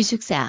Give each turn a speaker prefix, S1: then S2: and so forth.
S1: 기숙사.